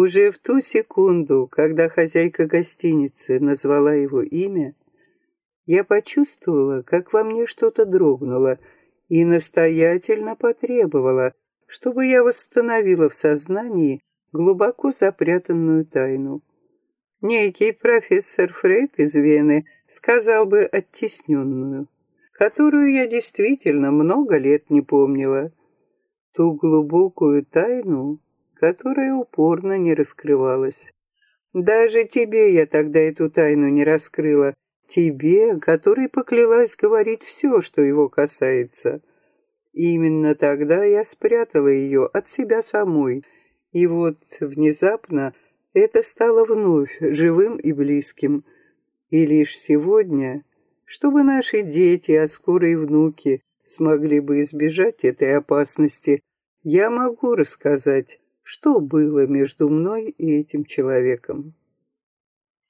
Уже в ту секунду, когда хозяйка гостиницы назвала его имя, я почувствовала, как во мне что-то дрогнуло, и настоятельно потребовала, чтобы я восстановила в сознании глубоко запрятанную тайну. Некий профессор Фрейд из Вены сказал бы оттесненную, которую я действительно много лет не помнила. Ту глубокую тайну, которая упорно не раскрывалась. Даже тебе я тогда эту тайну не раскрыла, тебе, который поклялась говорить все, что его касается. Именно тогда я спрятала ее от себя самой, и вот внезапно это стало вновь живым и близким. И лишь сегодня, чтобы наши дети, а скоро и внуки, смогли бы избежать этой опасности, я могу рассказать, что было между мной и этим человеком.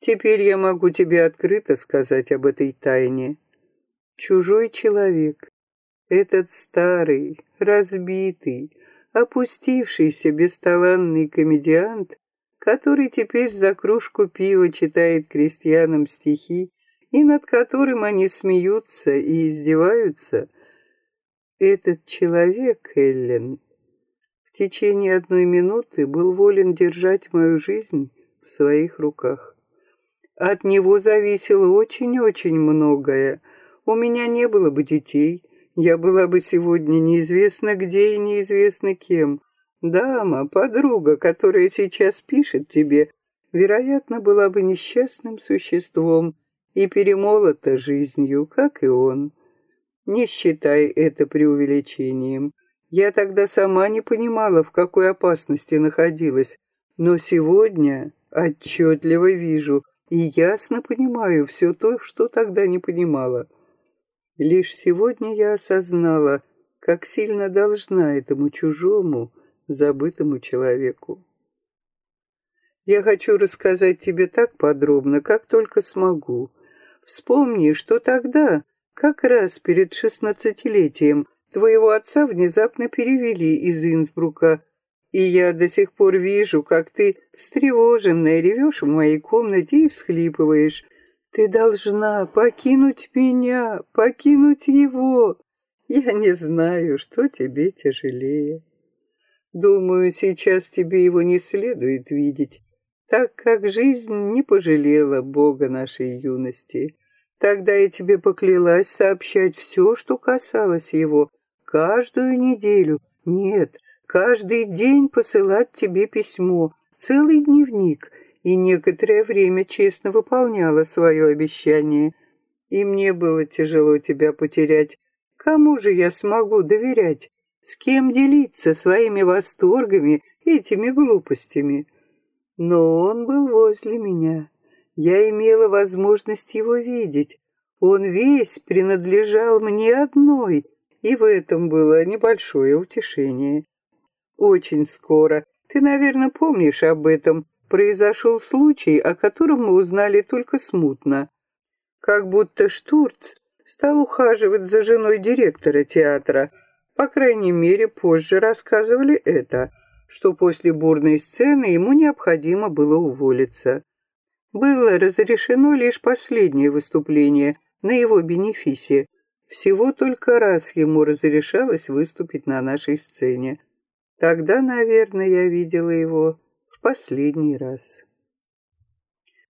Теперь я могу тебе открыто сказать об этой тайне. Чужой человек, этот старый, разбитый, опустившийся бесталанный комедиант, который теперь за кружку пива читает крестьянам стихи, и над которым они смеются и издеваются, этот человек, Эллен, в течение одной минуты был волен держать мою жизнь в своих руках. От него зависело очень-очень многое. У меня не было бы детей, я была бы сегодня неизвестно где и неизвестно кем. Дама, подруга, которая сейчас пишет тебе, вероятно, была бы несчастным существом и перемолота жизнью, как и он. Не считай это преувеличением. Я тогда сама не понимала, в какой опасности находилась, но сегодня отчетливо вижу и ясно понимаю все то, что тогда не понимала. Лишь сегодня я осознала, как сильно должна этому чужому, забытому человеку. Я хочу рассказать тебе так подробно, как только смогу. Вспомни, что тогда, как раз перед шестнадцатилетием, Твоего отца внезапно перевели из Инсбрука, и я до сих пор вижу, как ты встревоженная ревешь в моей комнате и всхлипываешь. Ты должна покинуть меня, покинуть его. Я не знаю, что тебе тяжелее. Думаю, сейчас тебе его не следует видеть, так как жизнь не пожалела Бога нашей юности. Тогда я тебе поклялась сообщать все, что касалось его, каждую неделю, нет, каждый день посылать тебе письмо, целый дневник, и некоторое время честно выполняла свое обещание. И мне было тяжело тебя потерять. Кому же я смогу доверять? С кем делиться своими восторгами, этими глупостями? Но он был возле меня. Я имела возможность его видеть. Он весь принадлежал мне одной, и в этом было небольшое утешение. Очень скоро, ты, наверное, помнишь об этом, произошел случай, о котором мы узнали только смутно. Как будто Штурц стал ухаживать за женой директора театра. По крайней мере, позже рассказывали это, что после бурной сцены ему необходимо было уволиться. Было разрешено лишь последнее выступление на его бенефисе, всего только раз ему разрешалось выступить на нашей сцене. Тогда, наверное, я видела его в последний раз.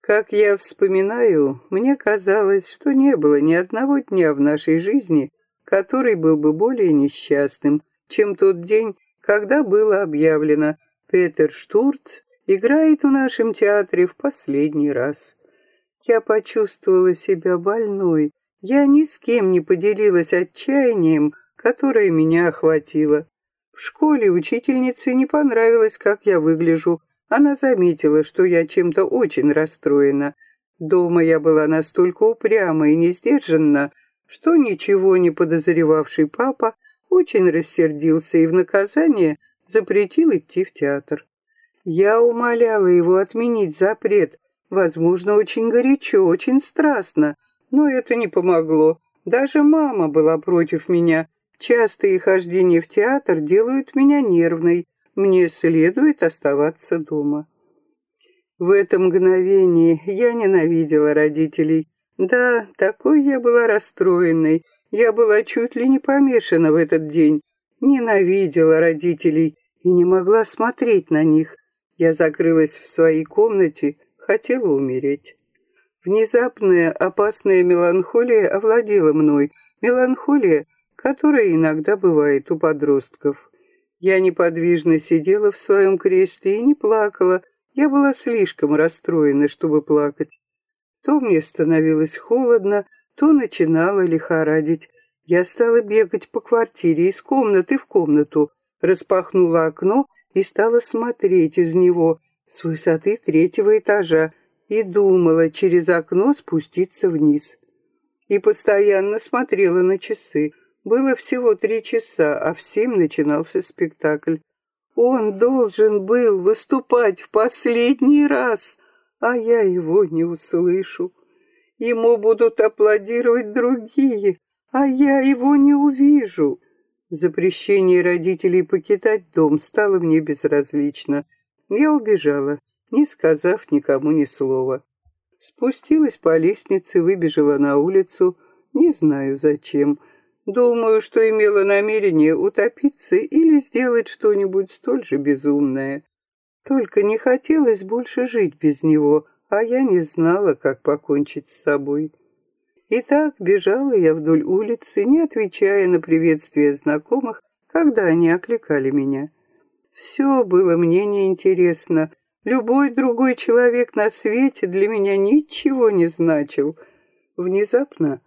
Как я вспоминаю, мне казалось, что не было ни одного дня в нашей жизни, который был бы более несчастным, чем тот день, когда было объявлено «Петер Штурц играет в нашем театре в последний раз». Я почувствовала себя больной, я ни с кем не поделилась отчаянием, которое меня охватило. В школе учительнице не понравилось, как я выгляжу. Она заметила, что я чем-то очень расстроена. Дома я была настолько упряма и не сдержанна, что ничего не подозревавший папа очень рассердился и в наказание запретил идти в театр. Я умоляла его отменить запрет, возможно, очень горячо, очень страстно, но это не помогло. Даже мама была против меня. Частые хождения в театр делают меня нервной. Мне следует оставаться дома. В это мгновение я ненавидела родителей. Да, такой я была расстроенной. Я была чуть ли не помешана в этот день. Ненавидела родителей и не могла смотреть на них. Я закрылась в своей комнате, хотела умереть. Внезапная опасная меланхолия овладела мной. Меланхолия, которая иногда бывает у подростков. Я неподвижно сидела в своем кресле и не плакала. Я была слишком расстроена, чтобы плакать. То мне становилось холодно, то начинала лихорадить. Я стала бегать по квартире из комнаты в комнату, распахнула окно и стала смотреть из него с высоты третьего этажа и думала через окно спуститься вниз. И постоянно смотрела на часы. Было всего три часа, а в семь начинался спектакль. Он должен был выступать в последний раз, а я его не услышу. Ему будут аплодировать другие, а я его не увижу. Запрещение родителей покидать дом стало мне безразлично. Я убежала, не сказав никому ни слова. Спустилась по лестнице, выбежала на улицу, не знаю зачем. Думаю, что имела намерение утопиться или сделать что-нибудь столь же безумное. Только не хотелось больше жить без него, а я не знала, как покончить с собой. И так бежала я вдоль улицы, не отвечая на приветствия знакомых, когда они окликали меня. Все было мне неинтересно. Любой другой человек на свете для меня ничего не значил. Внезапно,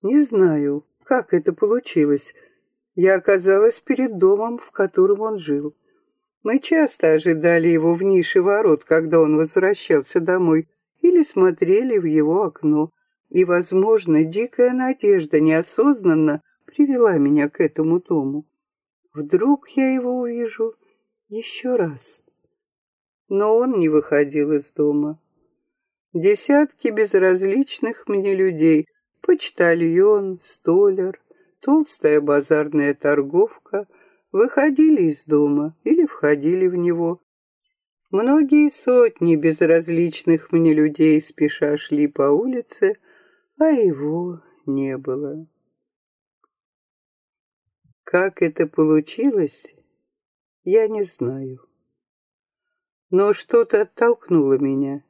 не знаю, как это получилось, я оказалась перед домом, в котором он жил. Мы часто ожидали его в нише ворот, когда он возвращался домой, или смотрели в его окно и, возможно, дикая надежда неосознанно привела меня к этому дому. Вдруг я его увижу еще раз. Но он не выходил из дома. Десятки безразличных мне людей, почтальон, столяр, толстая базарная торговка, выходили из дома или входили в него. Многие сотни безразличных мне людей спеша шли по улице, а его не было. Как это получилось, я не знаю. Но что-то оттолкнуло меня.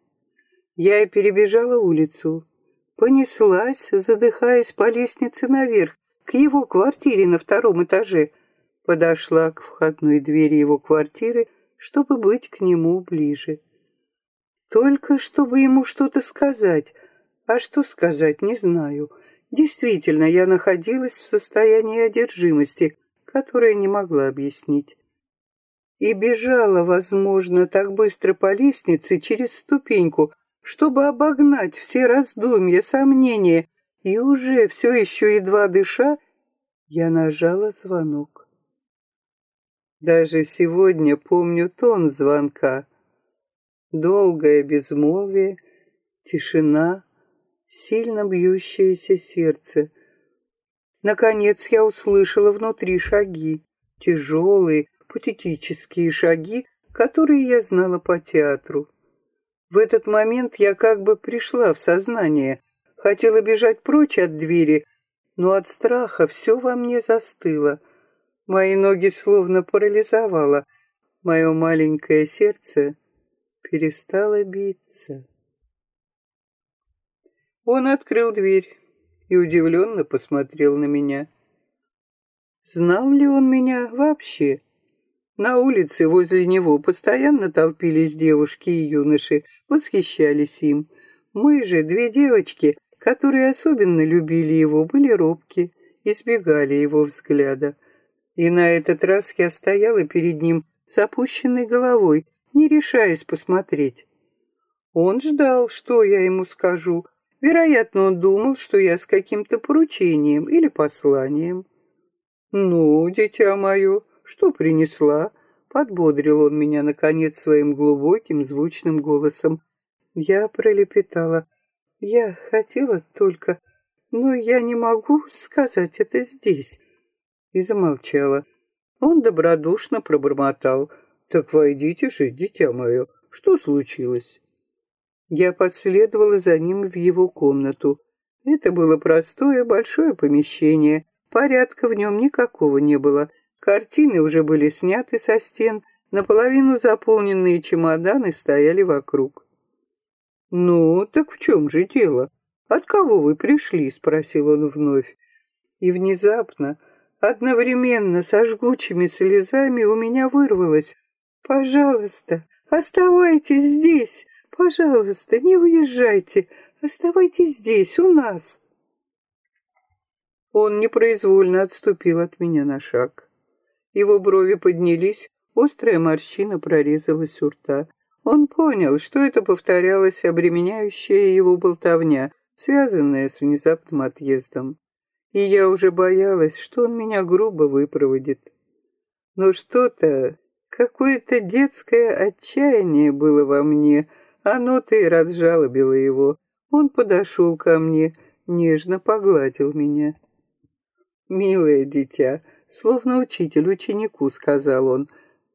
Я перебежала улицу, понеслась, задыхаясь по лестнице наверх, к его квартире на втором этаже, подошла к входной двери его квартиры, чтобы быть к нему ближе. Только чтобы ему что-то сказать — а что сказать, не знаю. Действительно, я находилась в состоянии одержимости, которое не могла объяснить. И бежала, возможно, так быстро по лестнице через ступеньку, чтобы обогнать все раздумья, сомнения, и уже все еще едва дыша, я нажала звонок. Даже сегодня помню тон звонка. Долгое безмолвие, тишина, сильно бьющееся сердце. Наконец я услышала внутри шаги, тяжелые, патетические шаги, которые я знала по театру. В этот момент я как бы пришла в сознание, хотела бежать прочь от двери, но от страха все во мне застыло. Мои ноги словно парализовало, мое маленькое сердце перестало биться. Он открыл дверь и удивленно посмотрел на меня. Знал ли он меня вообще? На улице возле него постоянно толпились девушки и юноши, восхищались им. Мы же, две девочки, которые особенно любили его, были робки, избегали его взгляда. И на этот раз я стояла перед ним с опущенной головой, не решаясь посмотреть. Он ждал, что я ему скажу, Вероятно, он думал, что я с каким-то поручением или посланием. «Ну, дитя мое, что принесла?» Подбодрил он меня, наконец, своим глубоким, звучным голосом. Я пролепетала. «Я хотела только, но я не могу сказать это здесь». И замолчала. Он добродушно пробормотал. «Так войдите же, дитя мое, что случилось?» Я последовала за ним в его комнату. Это было простое большое помещение, порядка в нем никакого не было. Картины уже были сняты со стен, наполовину заполненные чемоданы стояли вокруг. «Ну, так в чем же дело? От кого вы пришли?» — спросил он вновь. И внезапно, одновременно со жгучими слезами у меня вырвалось «Пожалуйста, оставайтесь здесь! Пожалуйста, не уезжайте! Оставайтесь здесь, у нас!» Он непроизвольно отступил от меня на шаг. Его брови поднялись, острая морщина прорезалась у рта. Он понял, что это повторялась обременяющая его болтовня, связанная с внезапным отъездом. И я уже боялась, что он меня грубо выпроводит. Но что-то, какое-то детское отчаяние было во мне, оно-то и разжалобило его. Он подошел ко мне, нежно погладил меня. «Милое дитя», словно учитель ученику, сказал он,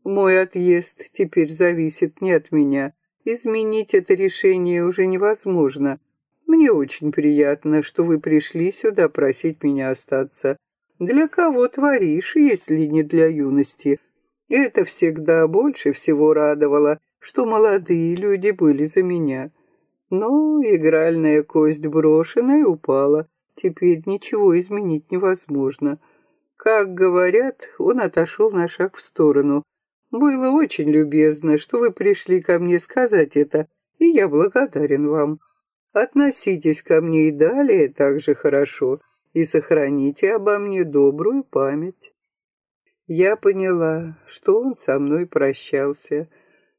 «мой отъезд теперь зависит не от меня. Изменить это решение уже невозможно. Мне очень приятно, что вы пришли сюда просить меня остаться. Для кого творишь, если не для юности? Это всегда больше всего радовало, что молодые люди были за меня. Но игральная кость брошена и упала. Теперь ничего изменить невозможно. Как говорят, он отошел на шаг в сторону. Было очень любезно, что вы пришли ко мне сказать это, и я благодарен вам. Относитесь ко мне и далее так же хорошо, и сохраните обо мне добрую память. Я поняла, что он со мной прощался,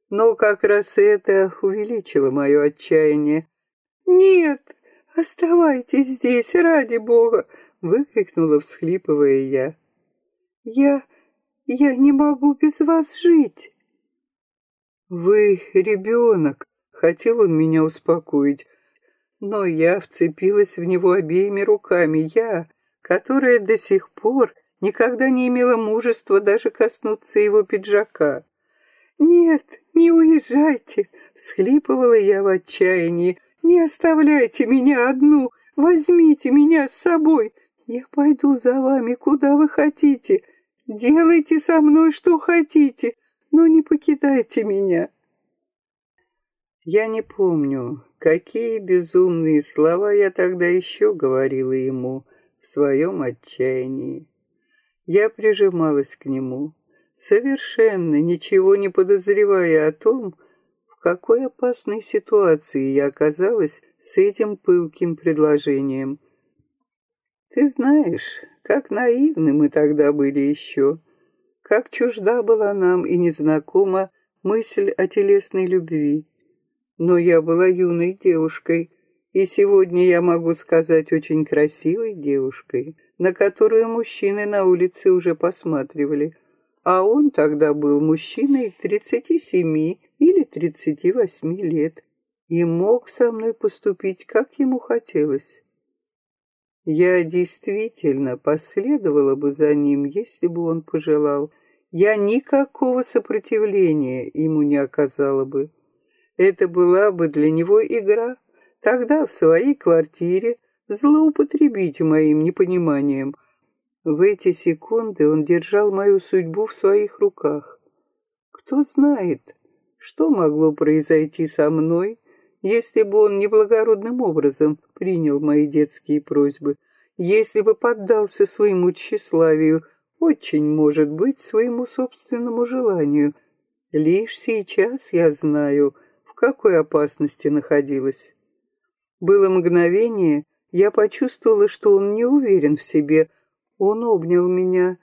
но как раз это увеличило мое отчаяние. «Нет, оставайтесь здесь, ради бога!» — выкрикнула, всхлипывая я. «Я... я не могу без вас жить!» «Вы ребенок!» — хотел он меня успокоить, но я вцепилась в него обеими руками, я, которая до сих пор никогда не имела мужества даже коснуться его пиджака. «Нет, не уезжайте!» — всхлипывала я в отчаянии. «Не оставляйте меня одну! Возьмите меня с собой! Я пойду за вами, куда вы хотите! Делайте со мной, что хотите, но не покидайте меня!» Я не помню, какие безумные слова я тогда еще говорила ему в своем отчаянии. Я прижималась к нему, совершенно ничего не подозревая о том, в какой опасной ситуации я оказалась с этим пылким предложением. Ты знаешь, как наивны мы тогда были еще, как чужда была нам и незнакома мысль о телесной любви. Но я была юной девушкой, и сегодня я могу сказать очень красивой девушкой, на которую мужчины на улице уже посматривали. А он тогда был мужчиной 37 или 38 лет и мог со мной поступить, как ему хотелось. Я действительно последовала бы за ним, если бы он пожелал. Я никакого сопротивления ему не оказала бы. Это была бы для него игра. Тогда в своей квартире злоупотребить моим непониманием. В эти секунды он держал мою судьбу в своих руках. Кто знает, что могло произойти со мной, если бы он неблагородным образом принял мои детские просьбы, если бы поддался своему тщеславию, очень, может быть, своему собственному желанию. Лишь сейчас я знаю, в какой опасности находилась. Было мгновение, я почувствовала, что он не уверен в себе. Он обнял меня,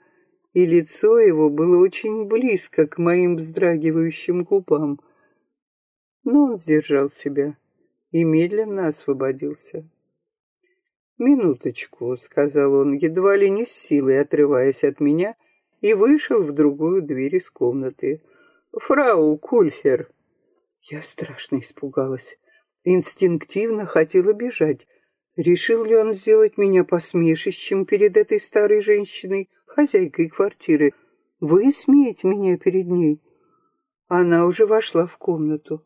и лицо его было очень близко к моим вздрагивающим губам. Но он сдержал себя и медленно освободился. «Минуточку», — сказал он, едва ли не с силой отрываясь от меня, и вышел в другую дверь из комнаты. «Фрау Кульхер, я страшно испугалась. Инстинктивно хотела бежать. Решил ли он сделать меня посмешищем перед этой старой женщиной, хозяйкой квартиры? Вы смеете меня перед ней? Она уже вошла в комнату.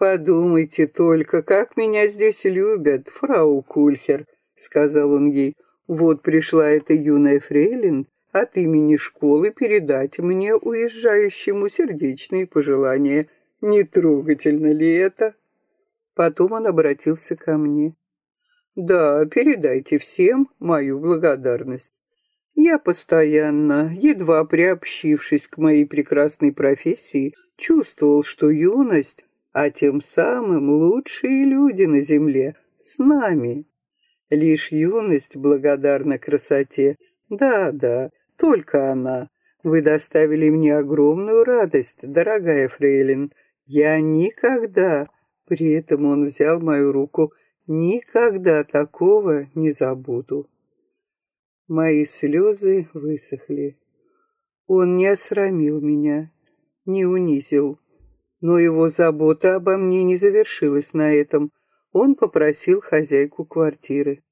«Подумайте только, как меня здесь любят, фрау Кульхер», — сказал он ей. «Вот пришла эта юная фрейлин от имени школы передать мне, уезжающему, сердечные пожелания. Не трогательно ли это?» Потом он обратился ко мне. «Да, передайте всем мою благодарность. Я постоянно, едва приобщившись к моей прекрасной профессии, чувствовал, что юность, а тем самым лучшие люди на земле, с нами. Лишь юность благодарна красоте. Да, да, только она. Вы доставили мне огромную радость, дорогая фрейлин. Я никогда, при этом он взял мою руку, никогда такого не забуду. Мои слезы высохли. Он не осрамил меня, не унизил. Но его забота обо мне не завершилась на этом. Он попросил хозяйку квартиры.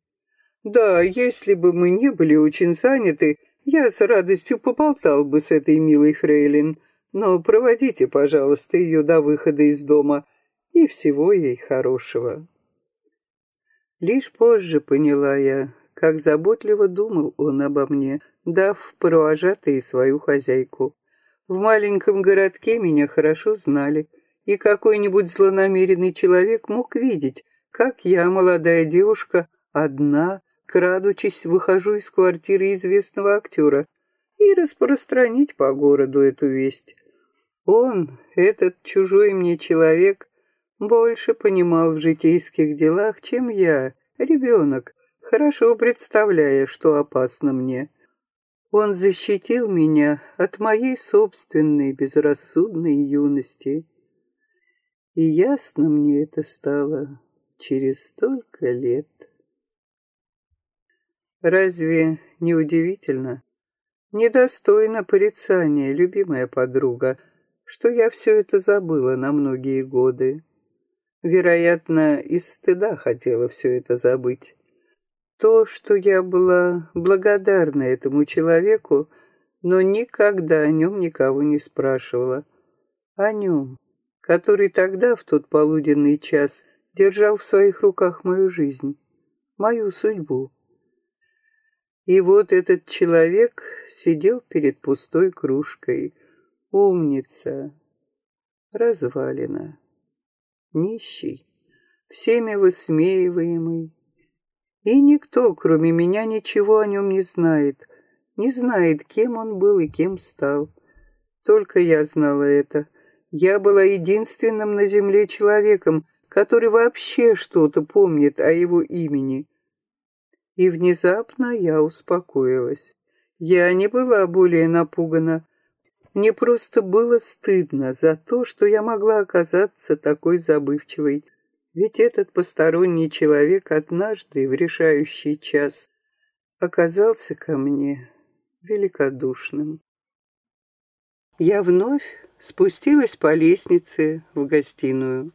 «Да, если бы мы не были очень заняты, я с радостью поболтал бы с этой милой фрейлин, но проводите, пожалуйста, ее до выхода из дома, и всего ей хорошего». Лишь позже поняла я, как заботливо думал он обо мне, дав в провожатые свою хозяйку. В маленьком городке меня хорошо знали, и какой-нибудь злонамеренный человек мог видеть, как я, молодая девушка, одна, крадучись, выхожу из квартиры известного актера, и распространить по городу эту весть. Он, этот чужой мне человек, больше понимал в житейских делах, чем я, ребенок, хорошо представляя, что опасно мне. Он защитил меня от моей собственной безрассудной юности. И ясно мне это стало через столько лет. Разве не удивительно, недостойно порицания, любимая подруга, что я все это забыла на многие годы? Вероятно, из стыда хотела все это забыть. То, что я была благодарна этому человеку, но никогда о нем никого не спрашивала. О нем, который тогда, в тот полуденный час, держал в своих руках мою жизнь, мою судьбу. И вот этот человек сидел перед пустой кружкой. Умница, развалина, нищий, всеми высмеиваемый, и никто, кроме меня, ничего о нем не знает, не знает, кем он был и кем стал. Только я знала это. Я была единственным на земле человеком, который вообще что-то помнит о его имени. И внезапно я успокоилась. Я не была более напугана. Мне просто было стыдно за то, что я могла оказаться такой забывчивой. Ведь этот посторонний человек однажды в решающий час оказался ко мне великодушным. Я вновь спустилась по лестнице в гостиную.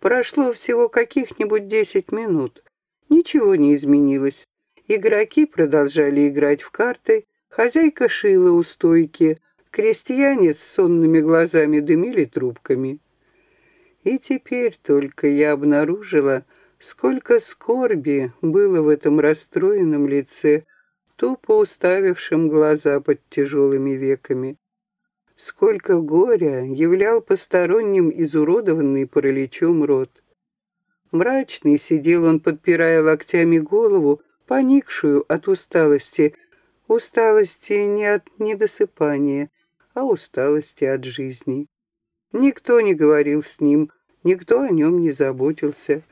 Прошло всего каких-нибудь десять минут. Ничего не изменилось. Игроки продолжали играть в карты, хозяйка шила у стойки, крестьяне с сонными глазами дымили трубками. И теперь только я обнаружила, сколько скорби было в этом расстроенном лице, тупо уставившем глаза под тяжелыми веками. Сколько горя являл посторонним изуродованный параличом рот. Мрачный сидел он, подпирая локтями голову, поникшую от усталости, усталости не от недосыпания, а усталости от жизни. Никто не говорил с ним, никто о нем не заботился.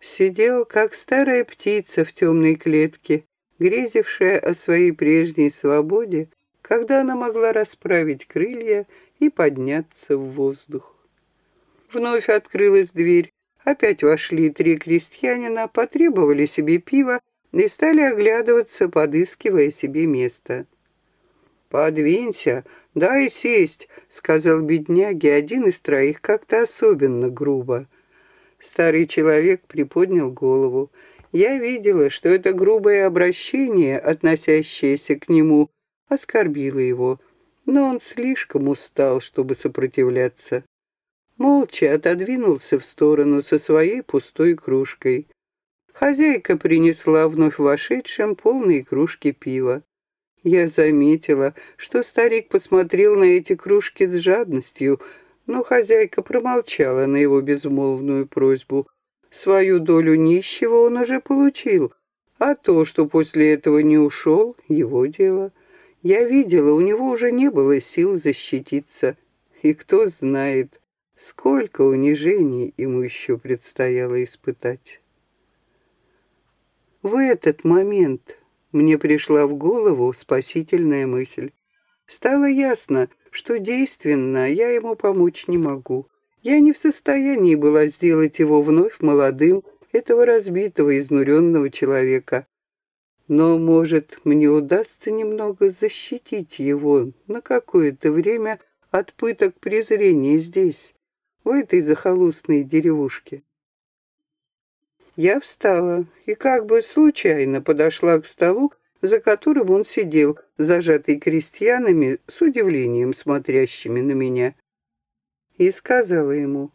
Сидел, как старая птица в темной клетке, грезившая о своей прежней свободе, когда она могла расправить крылья и подняться в воздух. Вновь открылась дверь, опять вошли три крестьянина, потребовали себе пива и стали оглядываться, подыскивая себе место. «Подвинься, дай сесть», — сказал бедняге один из троих как-то особенно грубо. Старый человек приподнял голову. Я видела, что это грубое обращение, относящееся к нему, оскорбило его, но он слишком устал, чтобы сопротивляться. молча отодвинулся в сторону со своей пустой кружкой. Хозяйка принесла вновь вошедшим полные кружки пива. Я заметила, что старик посмотрел на эти кружки с жадностью, но хозяйка промолчала на его безмолвную просьбу. Свою долю нищего он уже получил, а то, что после этого не ушел, его дело. Я видела, у него уже не было сил защититься. И кто знает, сколько унижений ему еще предстояло испытать. В этот момент мне пришла в голову спасительная мысль. Стало ясно, что действенно я ему помочь не могу. Я не в состоянии была сделать его вновь молодым, этого разбитого, изнуренного человека. Но, может, мне удастся немного защитить его на какое-то время от пыток презрения здесь, в этой захолустной деревушке. Я встала и как бы случайно подошла к столу, за которым он сидел, зажатый крестьянами, с удивлением смотрящими на меня, и сказала ему,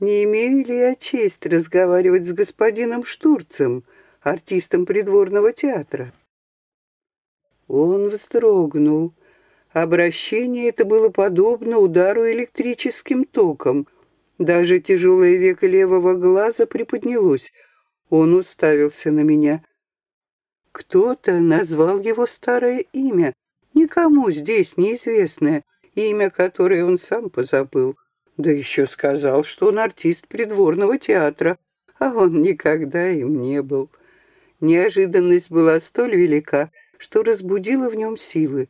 «Не имею ли я честь разговаривать с господином Штурцем, артистом придворного театра?» Он вздрогнул. Обращение это было подобно удару электрическим током. Даже тяжелое веко левого глаза приподнялось. Он уставился на меня. Кто-то назвал его старое имя, никому здесь неизвестное, имя, которое он сам позабыл. Да еще сказал, что он артист придворного театра, а он никогда им не был. Неожиданность была столь велика, что разбудила в нем силы.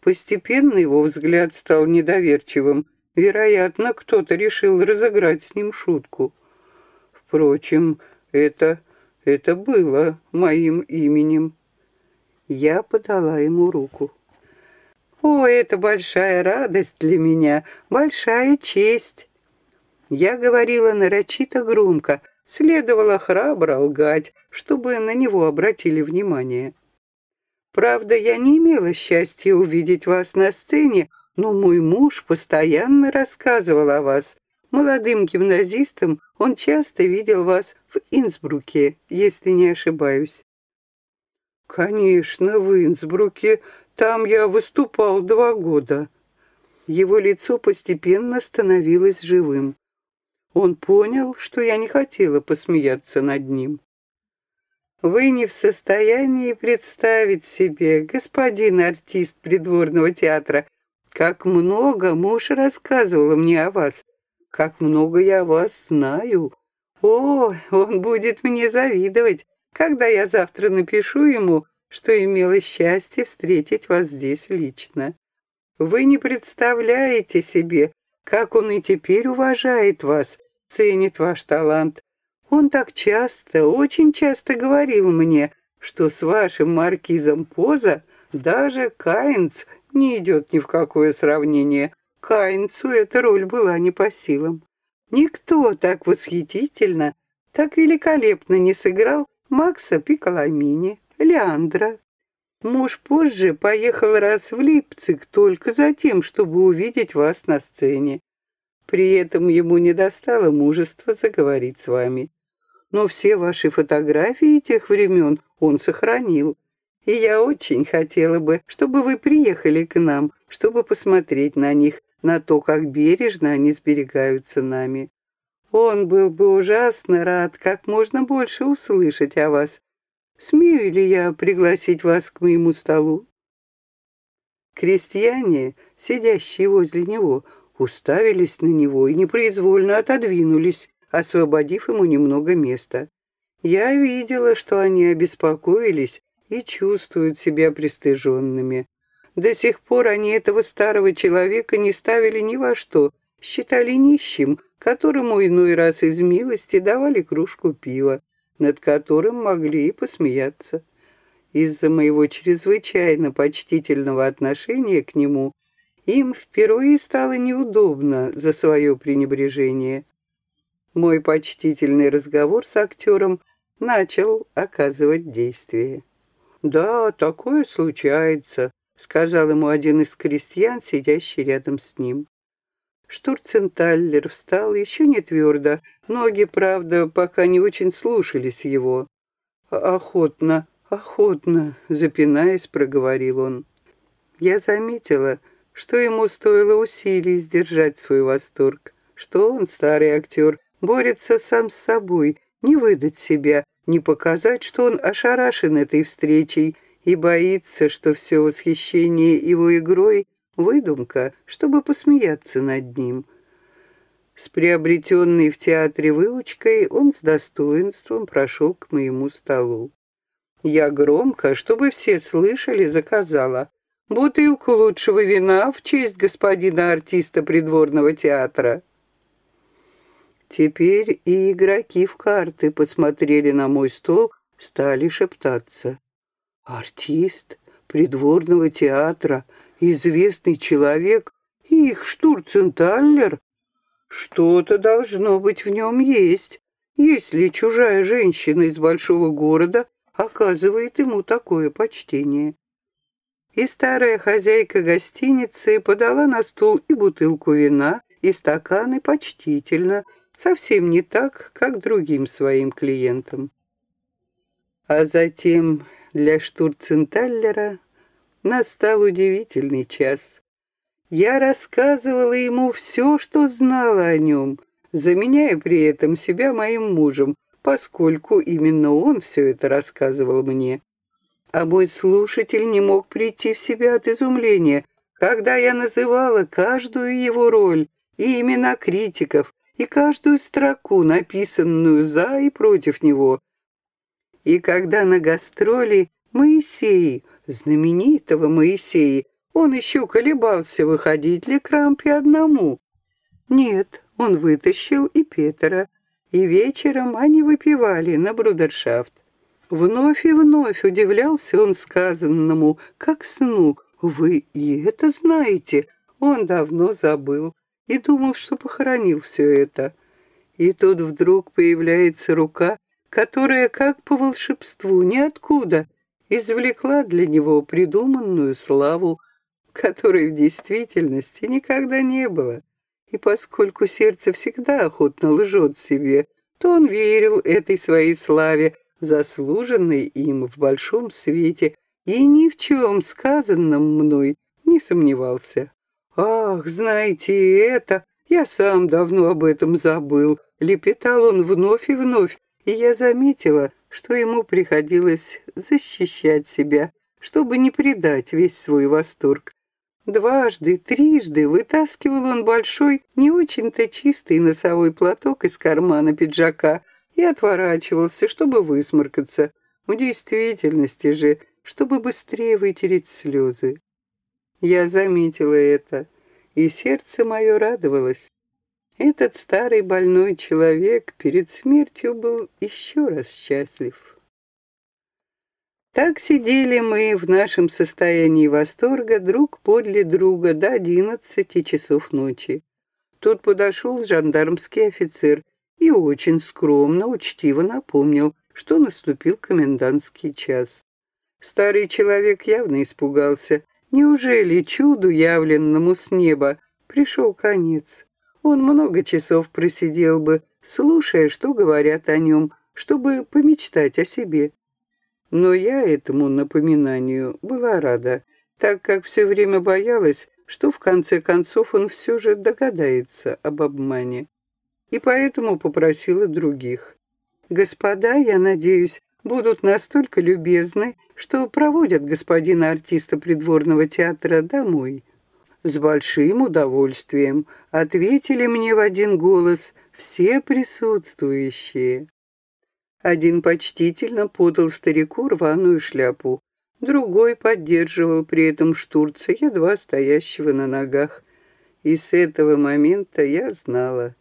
Постепенно его взгляд стал недоверчивым. Вероятно, кто-то решил разыграть с ним шутку. Впрочем, это это было моим именем. Я подала ему руку. О, это большая радость для меня, большая честь. Я говорила нарочито громко, следовало храбро лгать, чтобы на него обратили внимание. Правда, я не имела счастья увидеть вас на сцене, но мой муж постоянно рассказывал о вас. Молодым гимназистом он часто видел вас в Инсбруке, если не ошибаюсь. Конечно, в Инсбруке. Там я выступал два года. Его лицо постепенно становилось живым. Он понял, что я не хотела посмеяться над ним. Вы не в состоянии представить себе, господин артист придворного театра, как много муж рассказывал мне о вас как много я о вас знаю. О, он будет мне завидовать, когда я завтра напишу ему, что имела счастье встретить вас здесь лично. Вы не представляете себе, как он и теперь уважает вас, ценит ваш талант. Он так часто, очень часто говорил мне, что с вашим маркизом Поза даже Кайнц не идет ни в какое сравнение. Кайнцу эта роль была не по силам. Никто так восхитительно, так великолепно не сыграл Макса Пиколамини, Леандра. Муж позже поехал раз в Липциг только за тем, чтобы увидеть вас на сцене. При этом ему не достало мужества заговорить с вами. Но все ваши фотографии тех времен он сохранил. И я очень хотела бы, чтобы вы приехали к нам, чтобы посмотреть на них, на то, как бережно они сберегаются нами. Он был бы ужасно рад как можно больше услышать о вас. Смею ли я пригласить вас к моему столу?» Крестьяне, сидящие возле него, уставились на него и непроизвольно отодвинулись, освободив ему немного места. Я видела, что они обеспокоились и чувствуют себя пристыженными. До сих пор они этого старого человека не ставили ни во что, считали нищим, которому иной раз из милости давали кружку пива, над которым могли и посмеяться. Из-за моего чрезвычайно почтительного отношения к нему им впервые стало неудобно за свое пренебрежение. Мой почтительный разговор с актером начал оказывать действие. «Да, такое случается», сказал ему один из крестьян, сидящий рядом с ним. Штурценталлер встал еще не твердо, ноги, правда, пока не очень слушались его. «Охотно, охотно», — запинаясь, проговорил он. Я заметила, что ему стоило усилий сдержать свой восторг, что он, старый актер, борется сам с собой, не выдать себя, не показать, что он ошарашен этой встречей и боится, что все восхищение его игрой — выдумка, чтобы посмеяться над ним. С приобретенной в театре выучкой он с достоинством прошел к моему столу. Я громко, чтобы все слышали, заказала бутылку лучшего вина в честь господина артиста придворного театра. Теперь и игроки в карты посмотрели на мой стол, стали шептаться. Артист придворного театра, известный человек, их штурценталлер. Что-то должно быть в нем есть, если чужая женщина из большого города оказывает ему такое почтение. И старая хозяйка гостиницы подала на стол и бутылку вина, и стаканы почтительно, совсем не так, как другим своим клиентам. А затем для Штурценталлера настал удивительный час. Я рассказывала ему все, что знала о нем, заменяя при этом себя моим мужем, поскольку именно он все это рассказывал мне. А мой слушатель не мог прийти в себя от изумления, когда я называла каждую его роль и имена критиков, и каждую строку, написанную за и против него. И когда на гастроли Моисеи, знаменитого Моисеи, он еще колебался, выходить ли к рампе одному. Нет, он вытащил и Петра, и вечером они выпивали на брудершафт. Вновь и вновь удивлялся он сказанному, как сну. «Вы и это знаете?» Он давно забыл и думал, что похоронил все это. И тут вдруг появляется рука, которая, как по волшебству, ниоткуда, извлекла для него придуманную славу, которой в действительности никогда не было. И поскольку сердце всегда охотно лжет себе, то он верил этой своей славе, заслуженной им в большом свете, и ни в чем сказанном мной не сомневался. «Ах, знаете, это... Я сам давно об этом забыл», — лепетал он вновь и вновь, и я заметила, что ему приходилось защищать себя, чтобы не предать весь свой восторг. Дважды, трижды вытаскивал он большой, не очень-то чистый носовой платок из кармана пиджака и отворачивался, чтобы высморкаться. В действительности же, чтобы быстрее вытереть слезы. Я заметила это, и сердце мое радовалось. Этот старый больной человек перед смертью был еще раз счастлив. Так сидели мы в нашем состоянии восторга друг подле друга до одиннадцати часов ночи. Тут подошел жандармский офицер и очень скромно, учтиво напомнил, что наступил комендантский час. Старый человек явно испугался. Неужели чуду, явленному с неба, пришел конец? Он много часов просидел бы, слушая, что говорят о нем, чтобы помечтать о себе. Но я этому напоминанию была рада, так как все время боялась, что в конце концов он все же догадается об обмане. И поэтому попросила других. «Господа, я надеюсь, будут настолько любезны, что проводят господина артиста придворного театра домой». С большим удовольствием ответили мне в один голос все присутствующие. Один почтительно подал старику рваную шляпу, другой поддерживал при этом штурца, едва стоящего на ногах. И с этого момента я знала,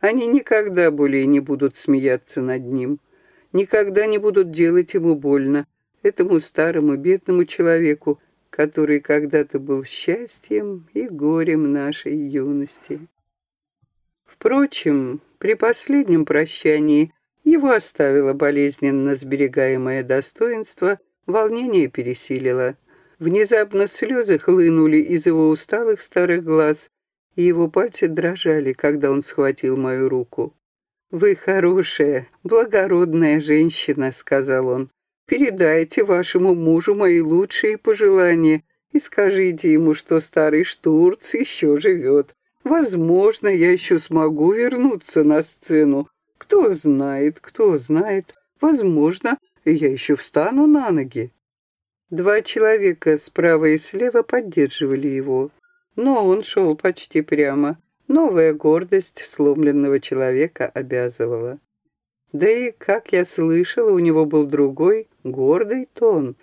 они никогда более не будут смеяться над ним, никогда не будут делать ему больно, этому старому бедному человеку, который когда-то был счастьем и горем нашей юности. Впрочем, при последнем прощании его оставило болезненно сберегаемое достоинство, волнение пересилило. Внезапно слезы хлынули из его усталых старых глаз, и его пальцы дрожали, когда он схватил мою руку. «Вы хорошая, благородная женщина», — сказал он. «Передайте вашему мужу мои лучшие пожелания и скажите ему, что старый Штурц еще живет. Возможно, я еще смогу вернуться на сцену. Кто знает, кто знает. Возможно, я еще встану на ноги». Два человека справа и слева поддерживали его, но он шел почти прямо. Новая гордость сломленного человека обязывала. Да и, как я слышала, у него был другой, гордый тон.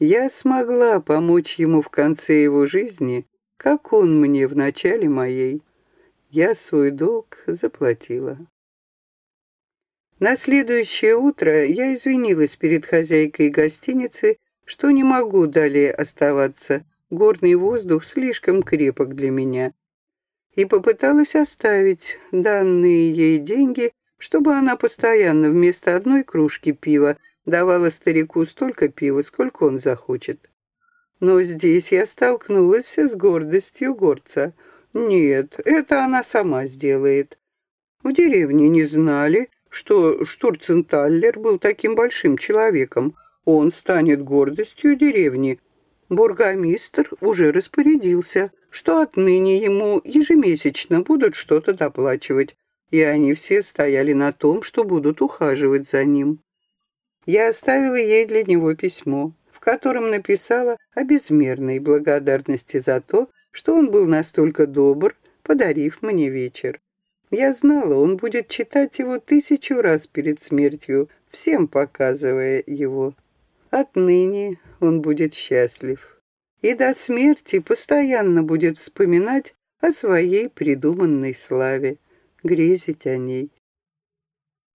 Я смогла помочь ему в конце его жизни, как он мне в начале моей. Я свой долг заплатила. На следующее утро я извинилась перед хозяйкой гостиницы, что не могу далее оставаться. Горный воздух слишком крепок для меня и попыталась оставить данные ей деньги, чтобы она постоянно вместо одной кружки пива давала старику столько пива, сколько он захочет. Но здесь я столкнулась с гордостью горца. Нет, это она сама сделает. В деревне не знали, что Штурценталлер был таким большим человеком. Он станет гордостью деревни. Бургомистр уже распорядился — что отныне ему ежемесячно будут что-то доплачивать, и они все стояли на том, что будут ухаживать за ним. Я оставила ей для него письмо, в котором написала о безмерной благодарности за то, что он был настолько добр, подарив мне вечер. Я знала, он будет читать его тысячу раз перед смертью, всем показывая его. Отныне он будет счастлив и до смерти постоянно будет вспоминать о своей придуманной славе, грезить о ней.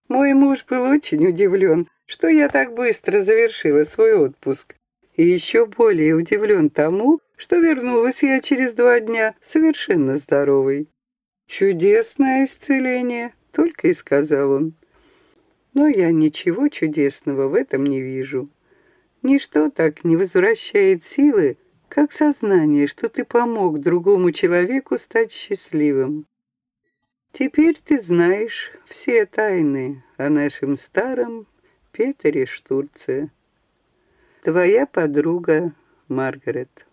Мой муж был очень удивлен, что я так быстро завершила свой отпуск, и еще более удивлен тому, что вернулась я через два дня совершенно здоровой. «Чудесное исцеление», — только и сказал он. Но я ничего чудесного в этом не вижу. Ничто так не возвращает силы, как сознание, что ты помог другому человеку стать счастливым. Теперь ты знаешь все тайны о нашем старом Петере Штурце. Твоя подруга Маргарет.